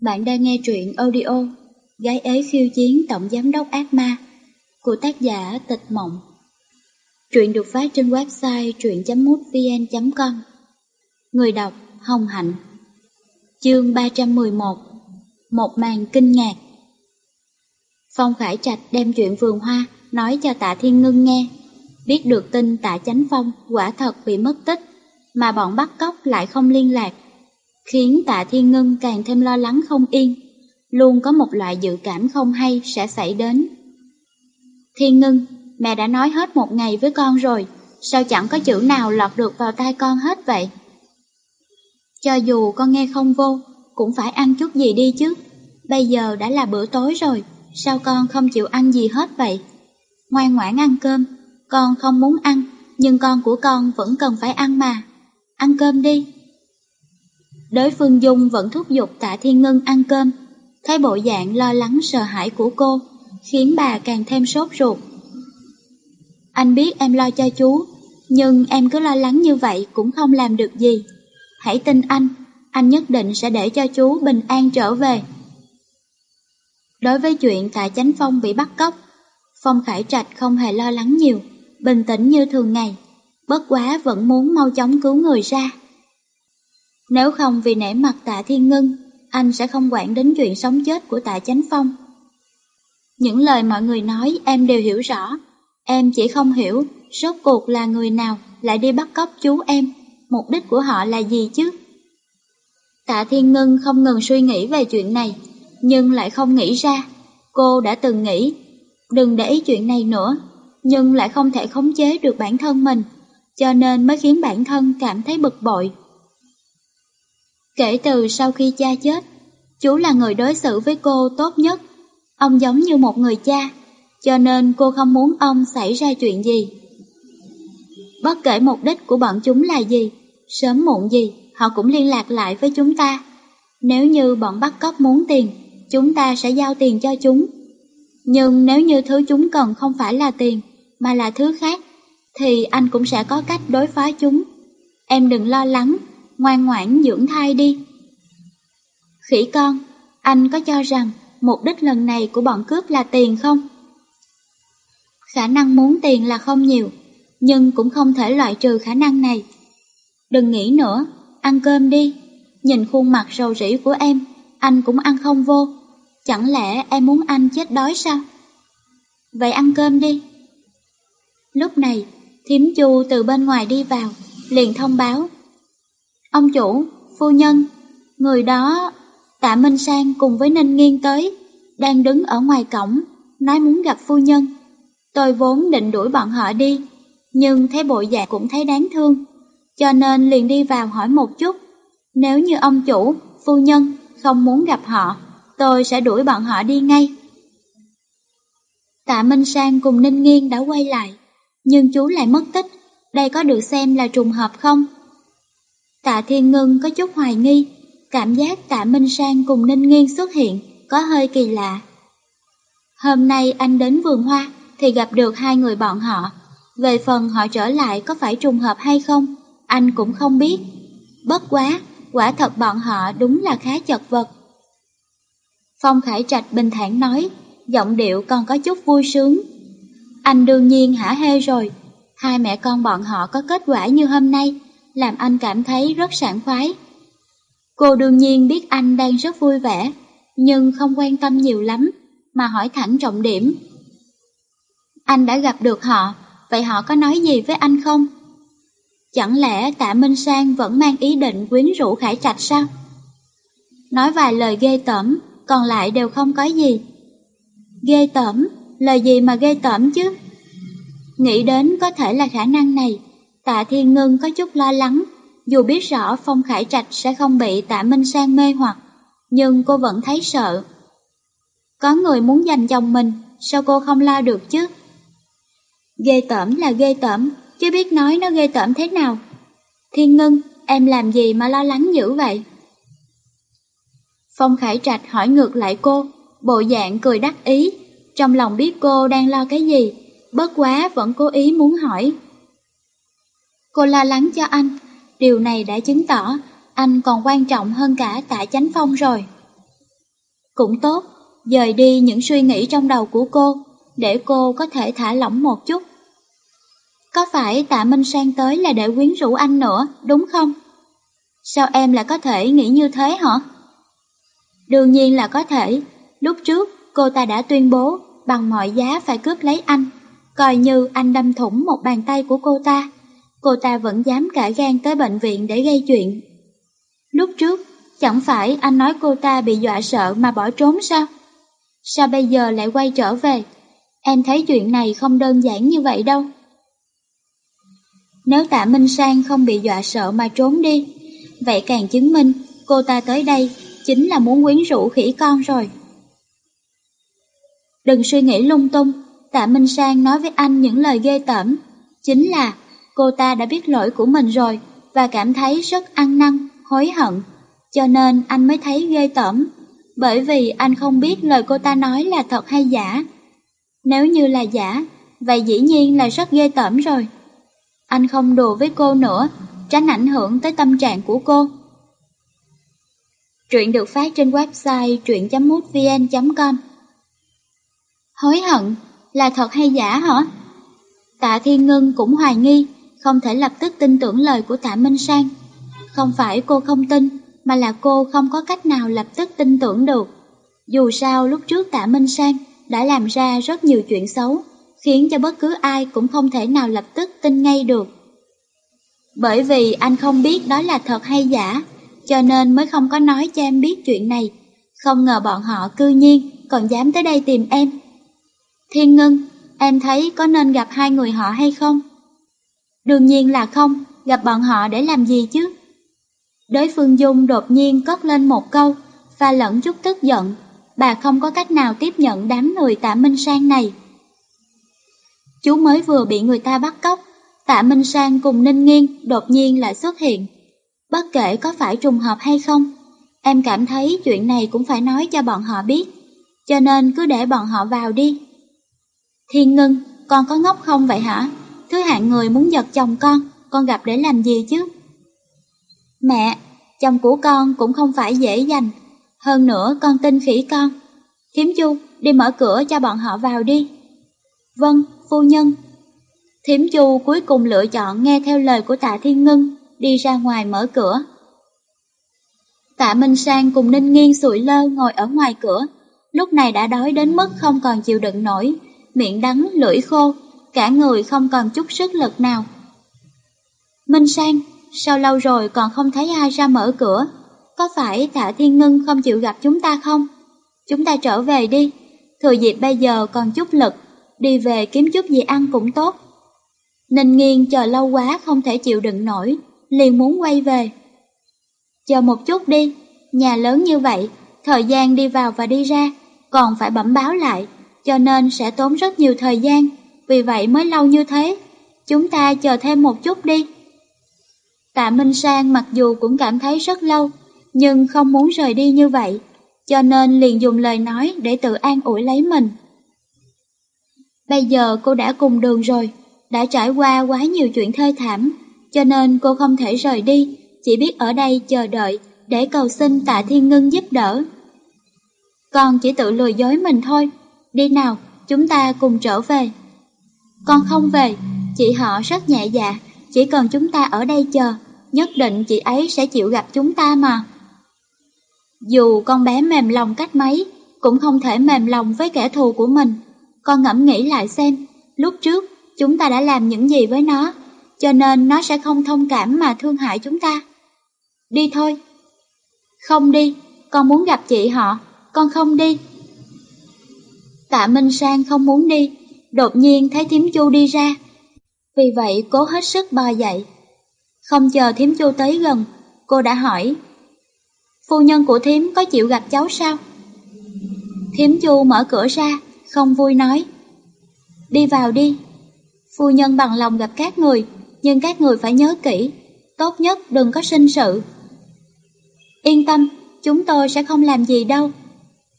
Bạn đang nghe truyện audio Gái ế khiêu chiến tổng giám đốc ác ma của tác giả Tịch Mộng. Truyện được phát trên website truyện.mútvn.com Người đọc Hồng Hạnh Chương 311 Một màn kinh ngạc Phong Khải Trạch đem chuyện vườn hoa nói cho tạ Thiên Ngân nghe. Biết được tin tạ Chánh Phong quả thật bị mất tích, mà bọn bắt cóc lại không liên lạc khiến tạ thiên ngân càng thêm lo lắng không yên, luôn có một loại dự cảm không hay sẽ xảy đến. Thiên ngân, mẹ đã nói hết một ngày với con rồi, sao chẳng có chữ nào lọt được vào tai con hết vậy? Cho dù con nghe không vô, cũng phải ăn chút gì đi chứ. Bây giờ đã là bữa tối rồi, sao con không chịu ăn gì hết vậy? Ngoan ngoãn ăn cơm, con không muốn ăn, nhưng con của con vẫn cần phải ăn mà. Ăn cơm đi. Đối phương Dung vẫn thúc giục tạ Thiên Ngân ăn cơm, thấy bộ dạng lo lắng sợ hãi của cô, khiến bà càng thêm sốt ruột. Anh biết em lo cho chú, nhưng em cứ lo lắng như vậy cũng không làm được gì. Hãy tin anh, anh nhất định sẽ để cho chú bình an trở về. Đối với chuyện tạ Chánh Phong bị bắt cóc, Phong Khải Trạch không hề lo lắng nhiều, bình tĩnh như thường ngày, bất quá vẫn muốn mau chóng cứu người ra. Nếu không vì nể mặt tạ thiên ngân, anh sẽ không quản đến chuyện sống chết của tạ chánh phong. Những lời mọi người nói em đều hiểu rõ, em chỉ không hiểu rốt cuộc là người nào lại đi bắt cóc chú em, mục đích của họ là gì chứ? Tạ Thiên Ngân không ngừng suy nghĩ về chuyện này, nhưng lại không nghĩ ra. Cô đã từng nghĩ, đừng để ý chuyện này nữa, nhưng lại không thể khống chế được bản thân mình, cho nên mới khiến bản thân cảm thấy bực bội. Kể từ sau khi cha chết, chú là người đối xử với cô tốt nhất. Ông giống như một người cha, cho nên cô không muốn ông xảy ra chuyện gì. Bất kể mục đích của bọn chúng là gì, sớm muộn gì, họ cũng liên lạc lại với chúng ta. Nếu như bọn bắt cóc muốn tiền, chúng ta sẽ giao tiền cho chúng. Nhưng nếu như thứ chúng cần không phải là tiền, mà là thứ khác, thì anh cũng sẽ có cách đối phó chúng. Em đừng lo lắng, ngoan ngoãn dưỡng thai đi. Khỉ con, anh có cho rằng mục đích lần này của bọn cướp là tiền không? Khả năng muốn tiền là không nhiều, nhưng cũng không thể loại trừ khả năng này. Đừng nghĩ nữa, ăn cơm đi. Nhìn khuôn mặt rầu rĩ của em, anh cũng ăn không vô. Chẳng lẽ em muốn anh chết đói sao? Vậy ăn cơm đi. Lúc này, thiếm chu từ bên ngoài đi vào, liền thông báo Ông chủ, phu nhân, người đó, tạ Minh Sang cùng với Ninh Nghiên tới, đang đứng ở ngoài cổng, nói muốn gặp phu nhân. Tôi vốn định đuổi bọn họ đi, nhưng thấy bộ dạng cũng thấy đáng thương, cho nên liền đi vào hỏi một chút. Nếu như ông chủ, phu nhân không muốn gặp họ, tôi sẽ đuổi bọn họ đi ngay. Tạ Minh Sang cùng Ninh Nghiên đã quay lại, nhưng chú lại mất tích, đây có được xem là trùng hợp không? Tạ Thiên Ngân có chút hoài nghi, cảm giác Tạ Minh Sang cùng Ninh Nghiên xuất hiện có hơi kỳ lạ. Hôm nay anh đến vườn hoa thì gặp được hai người bọn họ. Về phần họ trở lại có phải trùng hợp hay không, anh cũng không biết. Bất quá, quả thật bọn họ đúng là khá chật vật. Phong Khải Trạch bình thản nói, giọng điệu còn có chút vui sướng. Anh đương nhiên hả hê rồi, hai mẹ con bọn họ có kết quả như hôm nay, làm anh cảm thấy rất sảng khoái. Cô đương nhiên biết anh đang rất vui vẻ, nhưng không quan tâm nhiều lắm, mà hỏi thẳng trọng điểm. Anh đã gặp được họ, vậy họ có nói gì với anh không? Chẳng lẽ tạ Minh Sang vẫn mang ý định quyến rũ Khải Trạch sao? Nói vài lời ghê tởm, còn lại đều không có gì. Ghê tởm, lời gì mà ghê tởm chứ? Nghĩ đến có thể là khả năng này, Tạ Thiên Ngân có chút lo lắng, dù biết rõ Phong Khải Trạch sẽ không bị Tạ Minh Sang mê hoặc, nhưng cô vẫn thấy sợ. Có người muốn giành chồng mình, sao cô không lo được chứ? Ghê tởm là ghê tởm, chứ biết nói nó ghê tởm thế nào. Thiên Ngân, em làm gì mà lo lắng dữ vậy? Phong Khải Trạch hỏi ngược lại cô, bộ dạng cười đắc ý, trong lòng biết cô đang lo cái gì, bất quá vẫn cố ý muốn hỏi. Cô lo lắng cho anh, điều này đã chứng tỏ anh còn quan trọng hơn cả tạ chánh phong rồi. Cũng tốt, dời đi những suy nghĩ trong đầu của cô, để cô có thể thả lỏng một chút. Có phải tạ Minh Sang tới là để quyến rũ anh nữa, đúng không? Sao em lại có thể nghĩ như thế hả? Đương nhiên là có thể, lúc trước cô ta đã tuyên bố bằng mọi giá phải cướp lấy anh, coi như anh đâm thủng một bàn tay của cô ta. Cô ta vẫn dám cả gan tới bệnh viện để gây chuyện. Lúc trước, chẳng phải anh nói cô ta bị dọa sợ mà bỏ trốn sao? Sao bây giờ lại quay trở về? Em thấy chuyện này không đơn giản như vậy đâu. Nếu tạ Minh Sang không bị dọa sợ mà trốn đi, vậy càng chứng minh cô ta tới đây chính là muốn quyến rũ khỉ con rồi. Đừng suy nghĩ lung tung, tạ Minh Sang nói với anh những lời ghê tởm, chính là cô ta đã biết lỗi của mình rồi và cảm thấy rất ăn năn, hối hận, cho nên anh mới thấy ghê tởm, bởi vì anh không biết lời cô ta nói là thật hay giả. Nếu như là giả, vậy dĩ nhiên là rất ghê tởm rồi. Anh không đùa với cô nữa, tránh ảnh hưởng tới tâm trạng của cô. Truyện được phát trên website truyện.mútvn.com Hối hận, là thật hay giả hả? Tạ Thiên Ngân cũng hoài nghi, không thể lập tức tin tưởng lời của Tạ Minh Sang. Không phải cô không tin, mà là cô không có cách nào lập tức tin tưởng được. Dù sao lúc trước Tạ Minh Sang đã làm ra rất nhiều chuyện xấu, khiến cho bất cứ ai cũng không thể nào lập tức tin ngay được. Bởi vì anh không biết đó là thật hay giả, cho nên mới không có nói cho em biết chuyện này. Không ngờ bọn họ cư nhiên còn dám tới đây tìm em. Thiên Ngân, em thấy có nên gặp hai người họ hay không? Đương nhiên là không, gặp bọn họ để làm gì chứ? đối Phương Dung đột nhiên cất lên một câu, và lẫn chút tức giận, bà không có cách nào tiếp nhận đám người tạ Minh Sang này. Chú mới vừa bị người ta bắt cóc, tạ Minh Sang cùng Ninh Nghiên đột nhiên lại xuất hiện. Bất kể có phải trùng hợp hay không, em cảm thấy chuyện này cũng phải nói cho bọn họ biết, cho nên cứ để bọn họ vào đi. Thiên Ngân, con có ngốc không vậy hả? Thứ hạng người muốn giật chồng con, con gặp để làm gì chứ? Mẹ, chồng của con cũng không phải dễ dành, hơn nữa con tin khỉ con. Thiếm chu, đi mở cửa cho bọn họ vào đi. Vâng, phu nhân. Thiếm chu cuối cùng lựa chọn nghe theo lời của tạ Thiên Ngân, đi ra ngoài mở cửa. Tạ Minh Sang cùng Ninh Nghiên sụi lơ ngồi ở ngoài cửa, lúc này đã đói đến mức không còn chịu đựng nổi, miệng đắng lưỡi khô, cả người không còn chút sức lực nào. Minh Sang, sao lâu rồi còn không thấy ai ra mở cửa? Có phải Tạ Thiên Ngân không chịu gặp chúng ta không? Chúng ta trở về đi, thừa dịp bây giờ còn chút lực, đi về kiếm chút gì ăn cũng tốt. Ninh Nghiên chờ lâu quá không thể chịu đựng nổi, liền muốn quay về. Chờ một chút đi, nhà lớn như vậy, thời gian đi vào và đi ra, còn phải bẩm báo lại, cho nên sẽ tốn rất nhiều thời gian, vì vậy mới lâu như thế. Chúng ta chờ thêm một chút đi. Tạ Minh Sang mặc dù cũng cảm thấy rất lâu, nhưng không muốn rời đi như vậy, cho nên liền dùng lời nói để tự an ủi lấy mình. Bây giờ cô đã cùng đường rồi, đã trải qua quá nhiều chuyện thê thảm, cho nên cô không thể rời đi, chỉ biết ở đây chờ đợi để cầu xin tạ thiên ngân giúp đỡ. Con chỉ tự lừa dối mình thôi, đi nào, chúng ta cùng trở về. Con không về, chị họ rất nhẹ dạ, chỉ cần chúng ta ở đây chờ, nhất định chị ấy sẽ chịu gặp chúng ta mà. Dù con bé mềm lòng cách mấy, cũng không thể mềm lòng với kẻ thù của mình. Con ngẫm nghĩ lại xem, lúc trước chúng ta đã làm những gì với nó, cho nên nó sẽ không thông cảm mà thương hại chúng ta. Đi thôi. Không đi, con muốn gặp chị họ, con không đi. Tạ Minh Sang không muốn đi, đột nhiên thấy Thiếm Chu đi ra. Vì vậy cố hết sức bò dậy. Không chờ Thiếm Chu tới gần, cô đã hỏi Phu nhân của thím có chịu gặp cháu sao? Thiếm chu mở cửa ra, không vui nói. Đi vào đi. Phu nhân bằng lòng gặp các người, nhưng các người phải nhớ kỹ, tốt nhất đừng có sinh sự. Yên tâm, chúng tôi sẽ không làm gì đâu.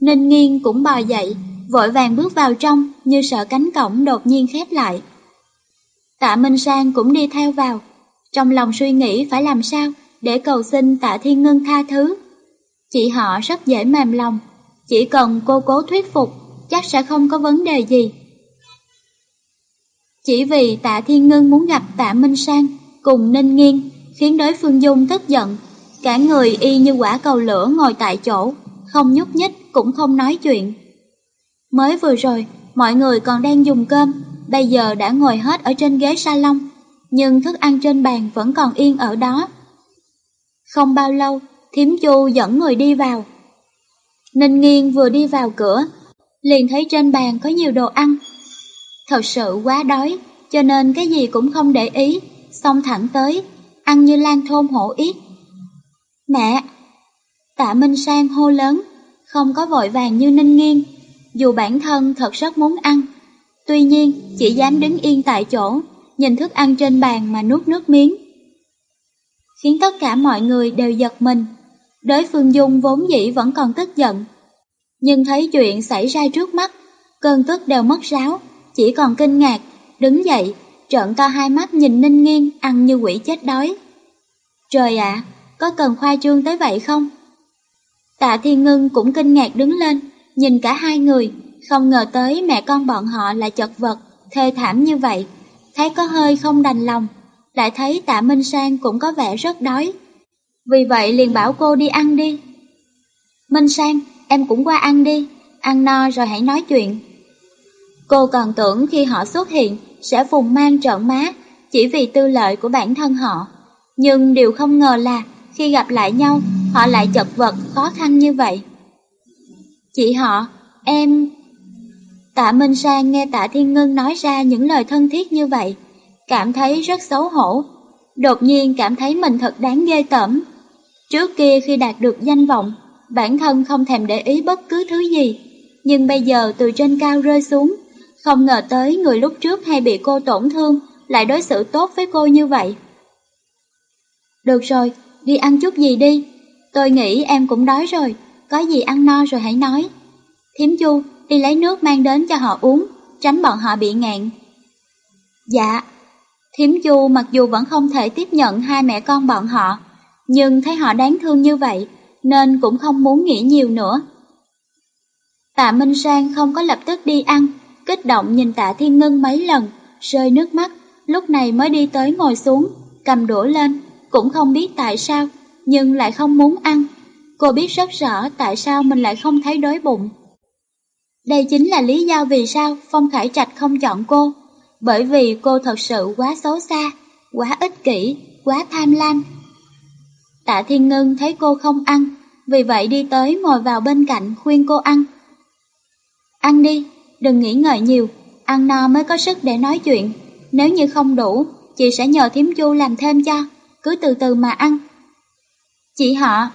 Ninh nghiêng cũng bò dậy, vội vàng bước vào trong như sợ cánh cổng đột nhiên khép lại. Tạ Minh Sang cũng đi theo vào, trong lòng suy nghĩ phải làm sao để cầu xin Tạ Thiên Ngân tha thứ. Chị họ rất dễ mềm lòng, Chỉ cần cô cố thuyết phục, chắc sẽ không có vấn đề gì. Chỉ vì tạ Thiên Ngân muốn gặp tạ Minh Sang cùng Ninh Nghiên, khiến đối phương Dung tức giận. Cả người y như quả cầu lửa ngồi tại chỗ, không nhúc nhích cũng không nói chuyện. Mới vừa rồi, mọi người còn đang dùng cơm, bây giờ đã ngồi hết ở trên ghế salon, nhưng thức ăn trên bàn vẫn còn yên ở đó. Không bao lâu, thiếm chu dẫn người đi vào. Ninh nghiêng vừa đi vào cửa, liền thấy trên bàn có nhiều đồ ăn. Thật sự quá đói, cho nên cái gì cũng không để ý, xong thẳng tới, ăn như lan thôn hổ yết. Mẹ! Tạ Minh Sang hô lớn, không có vội vàng như ninh nghiêng, dù bản thân thật rất muốn ăn. Tuy nhiên, chỉ dám đứng yên tại chỗ, nhìn thức ăn trên bàn mà nuốt nước miếng. Khiến tất cả mọi người đều giật mình. Đối phương Dung vốn dĩ vẫn còn tức giận. Nhưng thấy chuyện xảy ra trước mắt, cơn tức đều mất ráo, chỉ còn kinh ngạc, đứng dậy, trợn to hai mắt nhìn ninh nghiêng ăn như quỷ chết đói. Trời ạ, có cần khoa trương tới vậy không? Tạ Thiên Ngân cũng kinh ngạc đứng lên, nhìn cả hai người, không ngờ tới mẹ con bọn họ lại chật vật, thê thảm như vậy, thấy có hơi không đành lòng, lại thấy tạ Minh Sang cũng có vẻ rất đói. Vì vậy liền bảo cô đi ăn đi. Minh Sang, em cũng qua ăn đi, ăn no rồi hãy nói chuyện. Cô còn tưởng khi họ xuất hiện sẽ phùng mang trợn má chỉ vì tư lợi của bản thân họ. Nhưng điều không ngờ là khi gặp lại nhau, họ lại chật vật khó khăn như vậy. Chị họ, em... Tạ Minh Sang nghe Tạ Thiên Ngân nói ra những lời thân thiết như vậy, cảm thấy rất xấu hổ, đột nhiên cảm thấy mình thật đáng ghê tởm. Trước kia khi đạt được danh vọng, bản thân không thèm để ý bất cứ thứ gì, nhưng bây giờ từ trên cao rơi xuống, không ngờ tới người lúc trước hay bị cô tổn thương, lại đối xử tốt với cô như vậy. Được rồi, đi ăn chút gì đi, tôi nghĩ em cũng đói rồi, có gì ăn no rồi hãy nói. Thiếm chu, đi lấy nước mang đến cho họ uống, tránh bọn họ bị ngạn. Dạ. Thiếm chu mặc dù vẫn không thể tiếp nhận hai mẹ con bọn họ, nhưng thấy họ đáng thương như vậy, nên cũng không muốn nghĩ nhiều nữa. Tạ Minh Sang không có lập tức đi ăn, kích động nhìn tạ Thiên Ngân mấy lần, rơi nước mắt, lúc này mới đi tới ngồi xuống, cầm đũa lên, cũng không biết tại sao, nhưng lại không muốn ăn. Cô biết rất rõ tại sao mình lại không thấy đói bụng. Đây chính là lý do vì sao Phong Khải Trạch không chọn cô, bởi vì cô thật sự quá xấu xa, quá ích kỷ, quá tham lam. Tạ Thiên Ngân thấy cô không ăn, vì vậy đi tới ngồi vào bên cạnh khuyên cô ăn. Ăn đi, đừng nghĩ ngợi nhiều, ăn no mới có sức để nói chuyện. Nếu như không đủ, chị sẽ nhờ thiếm chu làm thêm cho, cứ từ từ mà ăn. Chị họ,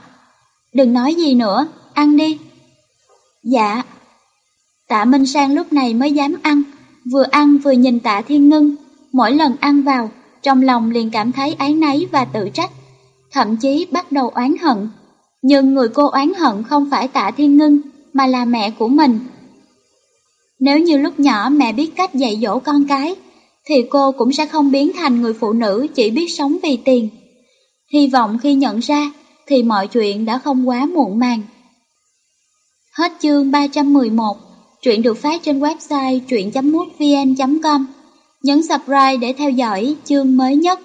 đừng nói gì nữa, ăn đi. Dạ. Tạ Minh Sang lúc này mới dám ăn, vừa ăn vừa nhìn tạ Thiên Ngân, mỗi lần ăn vào, trong lòng liền cảm thấy áy náy và tự trách, thậm chí bắt đầu oán hận. Nhưng người cô oán hận không phải tạ Thiên Ngân, mà là mẹ của mình. Nếu như lúc nhỏ mẹ biết cách dạy dỗ con cái, thì cô cũng sẽ không biến thành người phụ nữ chỉ biết sống vì tiền. Hy vọng khi nhận ra, thì mọi chuyện đã không quá muộn màng. Hết chương 311, truyện được phát trên website truyện.mútvn.com. Nhấn subscribe để theo dõi chương mới nhất.